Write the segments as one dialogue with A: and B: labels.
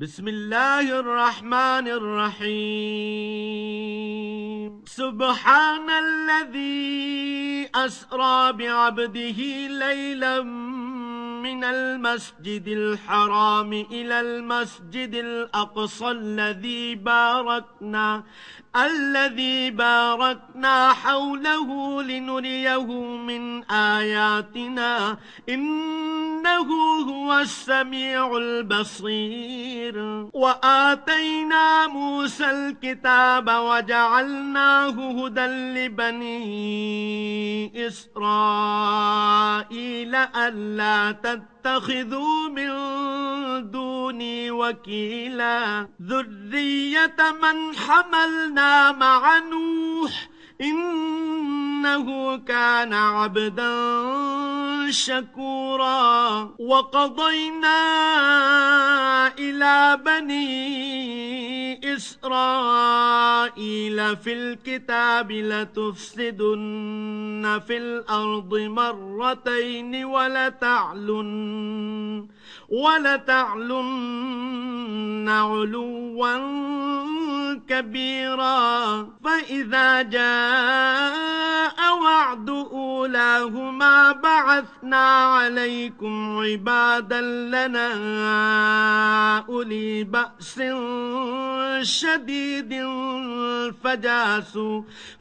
A: بسم الله الرحمن الرحيم. سبحان الذي أسرى بعبده ليلا من المسجد الحرام إلى المسجد الأقصى الذي باركنا الذي باركنا حوله لنريه من آياتنا. إنه هو السميع البصير. وآتينا موسى الكتاب وجعلناه هدى لبني إسرائيل ألا تتخذوا من دوني وكيلا ذرية من حملنا مع نوح إنه كان عبدا شكورا. وقضينا إلى بني إسرائيل في الكتاب لتفسدن في الأرض مرتين ولتعلن ولتعلن علوا كبيرا. فإذا جاء وعد أولاهما بعثنا عليكم عبادا لنا أولي بأس شديد فجاسوا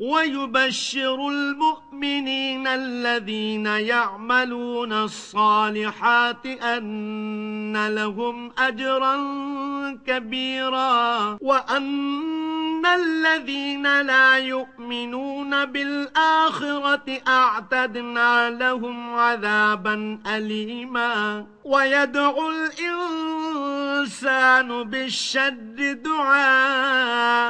A: ويبشر المؤمنين الذين يعملون الصالحات أن لهم أجرا كبيرا وأن الذين لا يؤمنون بالآخرة أعتدنا لهم عذابا أليما ويدعو الإنسان بالشد دعاءه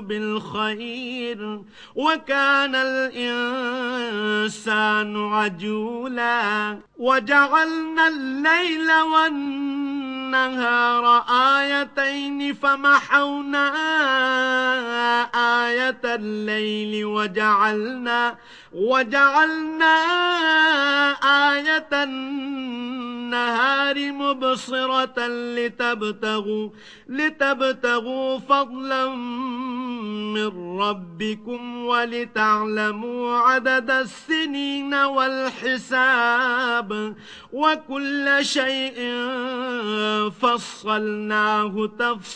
A: بالخير وكان الإنسان عجولا وجعلنا الليل والنهار آيتين فمحونا آية الليل وجعلنا وجعلنا آية النهار مبصرة لتبتغوا لتبتغوا فضلا من ربكم ولتعلموا عدد السنين والحساب وكل شيء فصلناه تفصيلا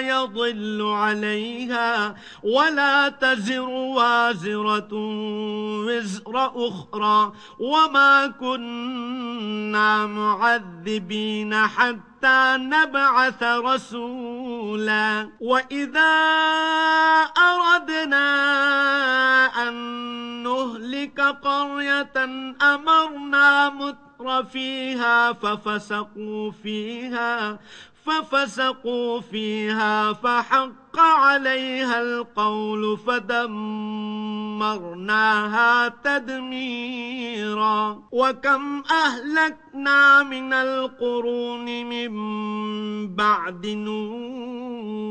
A: يضل عليها ولا تزر وازرة وزر أخرى وما كنا معذبين حتى حتى نبعث رسولا وإذا أردنا أن نهلك قرية أمرنا متر فيها ففسقوا فيها ففسقوا فيها فحق عليها القول فدمرناها تدميرا. وكم أهلكنا من القرون من بعد نوح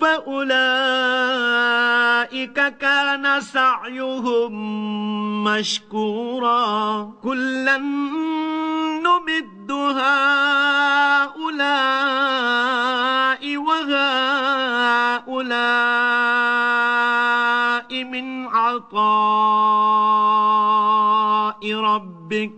A: فأولئك كان سعيهم مشكورا. كلا نمد هؤلاء وهؤلاء من عطاء ربك.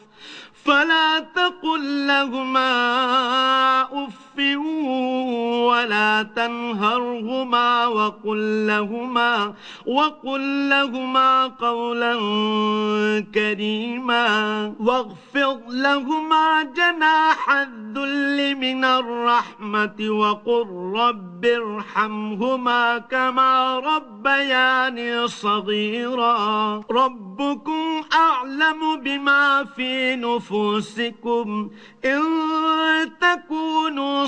A: فلا تقل لهما أف ولا تنهرهما وقل لهما وقل لهما قولا كريما واغفض لهما جناح الذل من الرحمة وقل رب ارحمهما كما ربياني صغيرا ربكم أعلم بما في نفوسكم إن تكونوا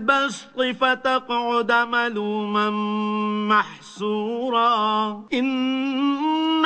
A: فتقعد ملوما محسورا. إن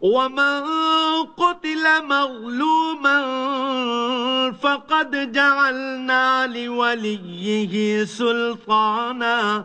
A: ومن قتل مظلوما فقد جعلنا لوليه سلطانا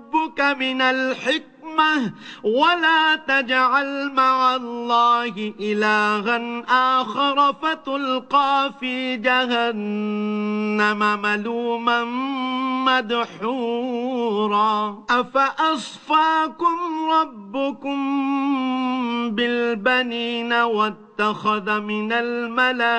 A: من الحكمة ولا تجعل مع الله إلها آخر فتلقى في جهنم ملوما مدحورا. أفأصفاكم ربكم بالبنين واتخذ من الملائكة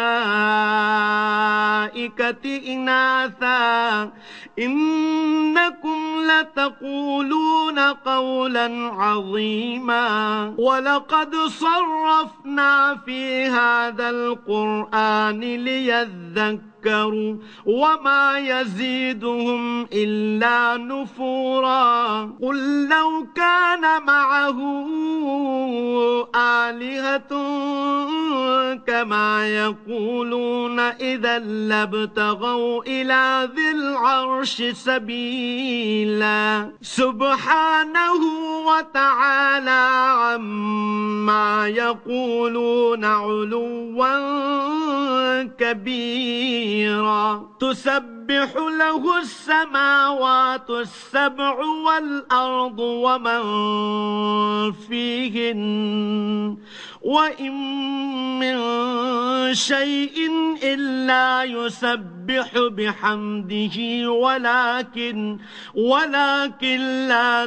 A: إناثا. إنكم لتقولون قولا عظيما. ولقد صرفنا في هذا القرآن ليذكر وما يزيدهم إلا نفورا. قل لو كان معه آلهة كما يقولون إذا لابتغوا إلى ذي العرش سبيلا. سبحانه وتعالى عما يقولون علوا كبيرا. تسبح له السماوات السبع والأرض ومن فيهن وإن من شيء إلا يسبح بحمده ولكن ولكن لا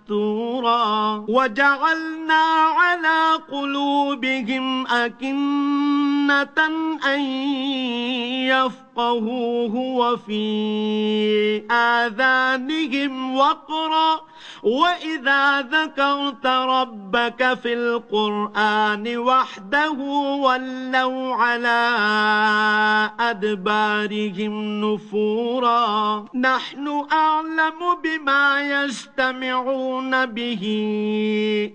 A: وجعلنا على قلوبهم أكنة أن يفقهوه وفي آذانهم وقرا وإذا ذكرت ربك في القرآن وحده ولوا على أدبارهم نفورا نحن أعلم بما يستمعون به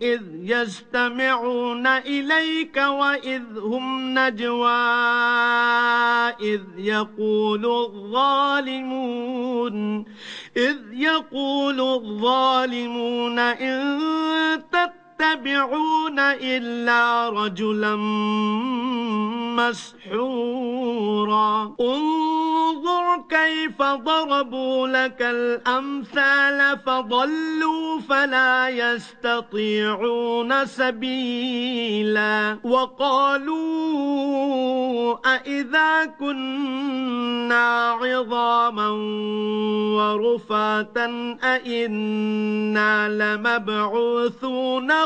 A: إذ يستمعون إليك وإذ هم نجوى إذ يقول الظالمون إذ يقول الظالمون إن تتبعون إلا رجلا مسحورا. انظر كيف ضربوا لك الأمثال فضلوا فلا يستطيعون سبيلا. وقالوا أئذا كنا عظاما ورفاتا أئنا لمبعوثون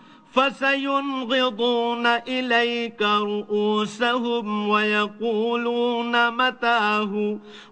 A: فسينغضون إليك رؤوسهم ويقولون متاه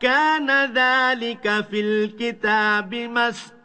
A: كان ذلك في الكتاب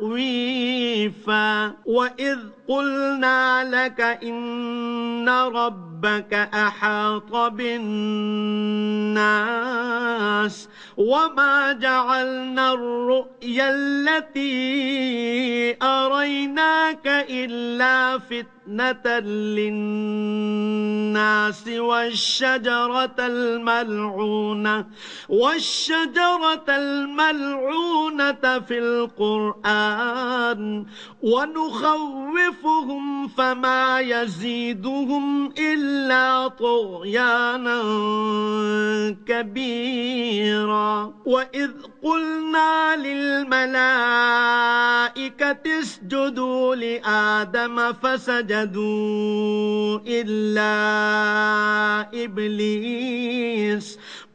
A: تخويفا وإذ قلنا لك إن ربك أحاط بالناس وما جعلنا الرؤيا التي أريناك إلا فتنة فتنة للناس والشجرة الملعونة والشجرة الملعونة في القرآن. ونخوفهم فما يزيدهم إلا طغيانا كبيرا. وإذ قلنا للملائكة اسجدوا لآدم فسجدوا إلا إبليس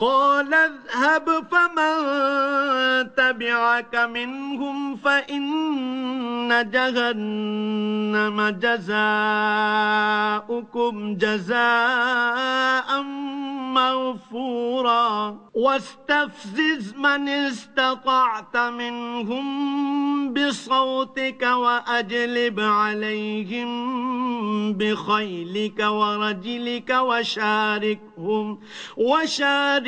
A: قال اذهب فمن تبعك منهم فإن جهنم جزاؤكم جزاء مغفورا واستفزز من استطعت منهم بصوتك وأجلب عليهم بخيلك ورجلك وشاركهم وشاركهم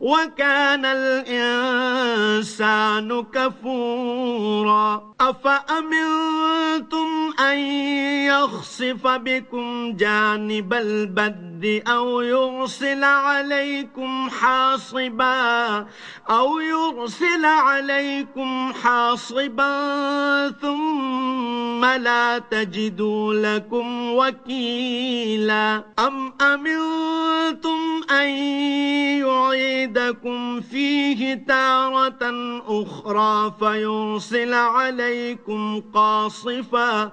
A: وكان الإنسان كفورا أفأمنتم أن يخصف بكم جانب البر أو يرسل عليكم حاصبا أو يرسل عليكم حاصبا ثم لا تجدوا لكم وكيلا أم أمنتم أن يعيدكم فيه تارة أخرى فيرسل عليكم قاصفا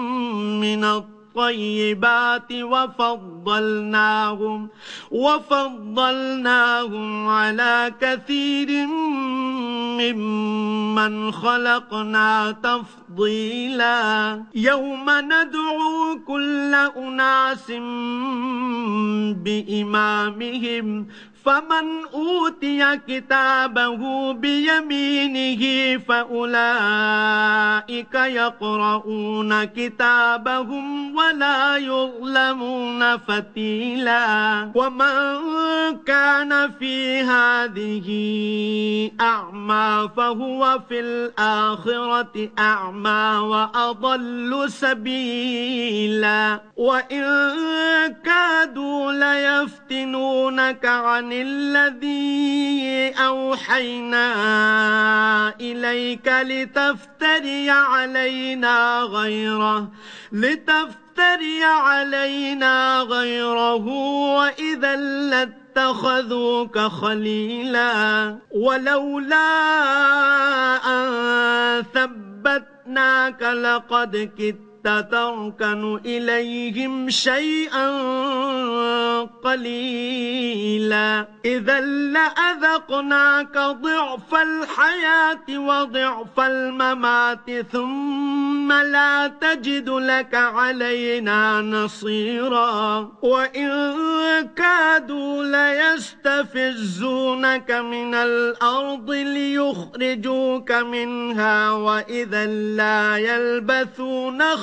A: من الطيبات وفضلناهم وفضلناهم على كثير ممن خلقنا تفضيلا. يوم ندعو كل أناس بإمامهم فمن أوتي كتابه بيمينه فأولئك يقرؤون كتابهم ولا يظلمون فتيلا. ومن كان في هذه أعمى فهو في الآخرة أعمى وأضل سبيلا. وإن كادوا ليفتنونك عن الذي أوحينا إليك لتفتري علينا غيره لتفتري علينا غيره وإذا لاتخذوك خليلا. ولولا أن ثبتناك لقد كدت كدت تركن إليهم شيئا قليلا. إذا لأذقناك ضعف الحياة وضعف الممات ثم لا تجد لك علينا نصيرا. وإن كادوا ليستفزونك من الأرض ليخرجوك منها وإذا لا يلبثون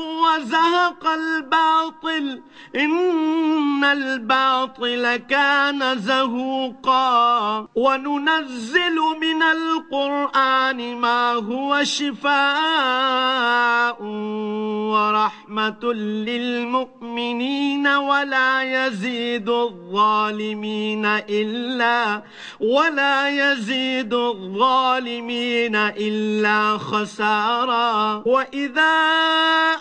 A: وزهق الباطل إن الباطل كان زهوقا. وننزل من القرآن ما هو شفاء ورحمة للمؤمنين ولا يزيد الظالمين إلا ولا يزيد الظالمين إلا خسارا. وإذا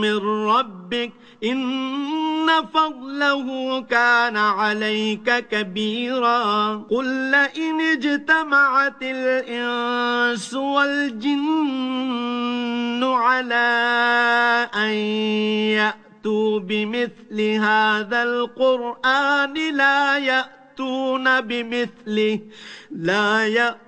A: من ربك إن فضله كان عليك كبيرا. قل لئن اجتمعت الإنس والجن على أن يأتوا بمثل هذا القرآن لا يأتون بمثله لا يأتون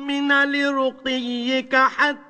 A: نؤمن لرقيك حتى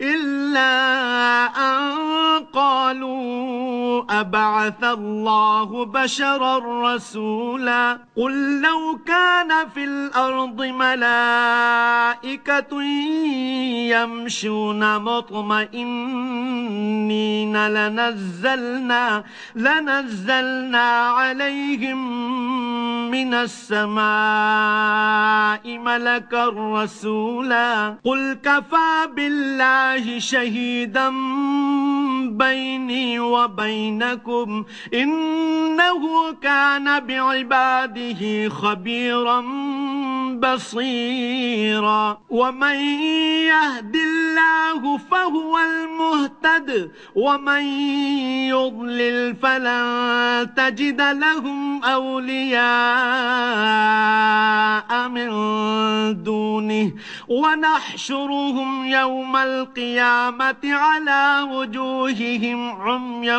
A: إلا أن قالوا أبعث الله بشرا رسولا قل لو كان في الأرض ملائكة يمشون مطمئنين لنزلنا لنزلنا عليهم من السماء ملكا رسولا قل كفى بالله شهيدا بيني وبينكم. إنه كان بعباده خبيرا بصيرا. ومن يهد الله فهو المهتد. ومن يضلل فلن تجد لهم أولياء من دونه. ونحشرهم يوم القيامة على وجوههم عميا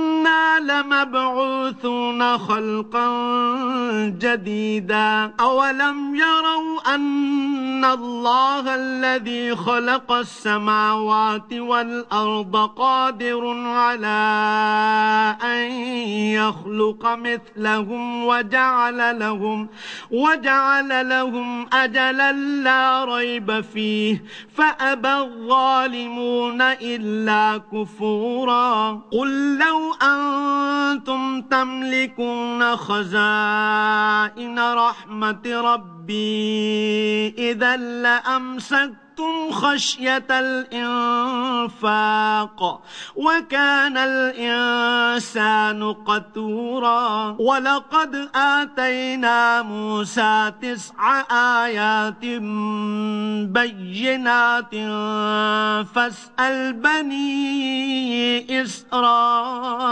A: لمبعوثون خلقا جديدا أولم يروا أن الله الذي خلق السماوات والأرض قادر على أن يخلق مثلهم وجعل لهم وجعل لهم أجلا لا ريب فيه فأبى الظالمون إلا كفورا قل لو أنتم تملكون خزائن رحمة ربي إذا لأمسكتم أَشْفَقْتُمْ خَشْيَةَ الْإِنفَاقِ وَكَانَ الْإِنسَانُ قَتُورًا وَلَقَدْ آتَيْنَا مُوسَى تِسْعَ آيَاتٍ بَيِّنَاتٍ فَاسْأَلْ بَنِي إِسْرَائِيلَ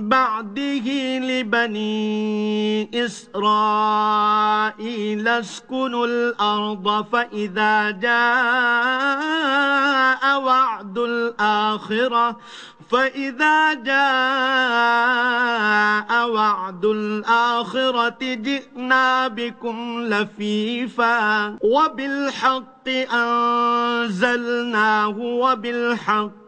A: بعده لبني إسرائيل اسكنوا الأرض فإذا جاء وعد الآخرة فإذا جاء وعد الآخرة جئنا بكم لفيفا. وبالحق أنزلناه وبالحق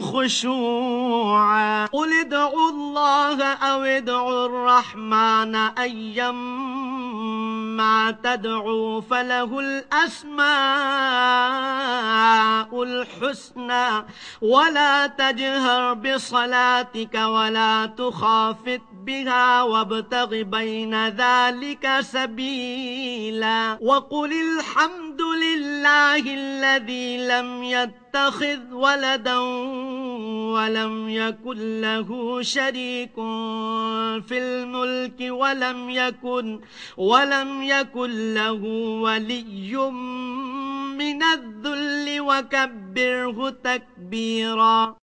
A: خشوعا. قل ادعوا الله أو ادعوا الرحمن أيما تدعوا فله الأسماء الحسنى. ولا تجهر بصلاتك ولا تخافت بها وابتغ بين ذلك سبيلا. وقل الحمد لله الذي لم يتخذ ولدا ولم يكن له شريك في الملك ولم يكن ولم يكن له ولي من الذل وكبره تكبيرا.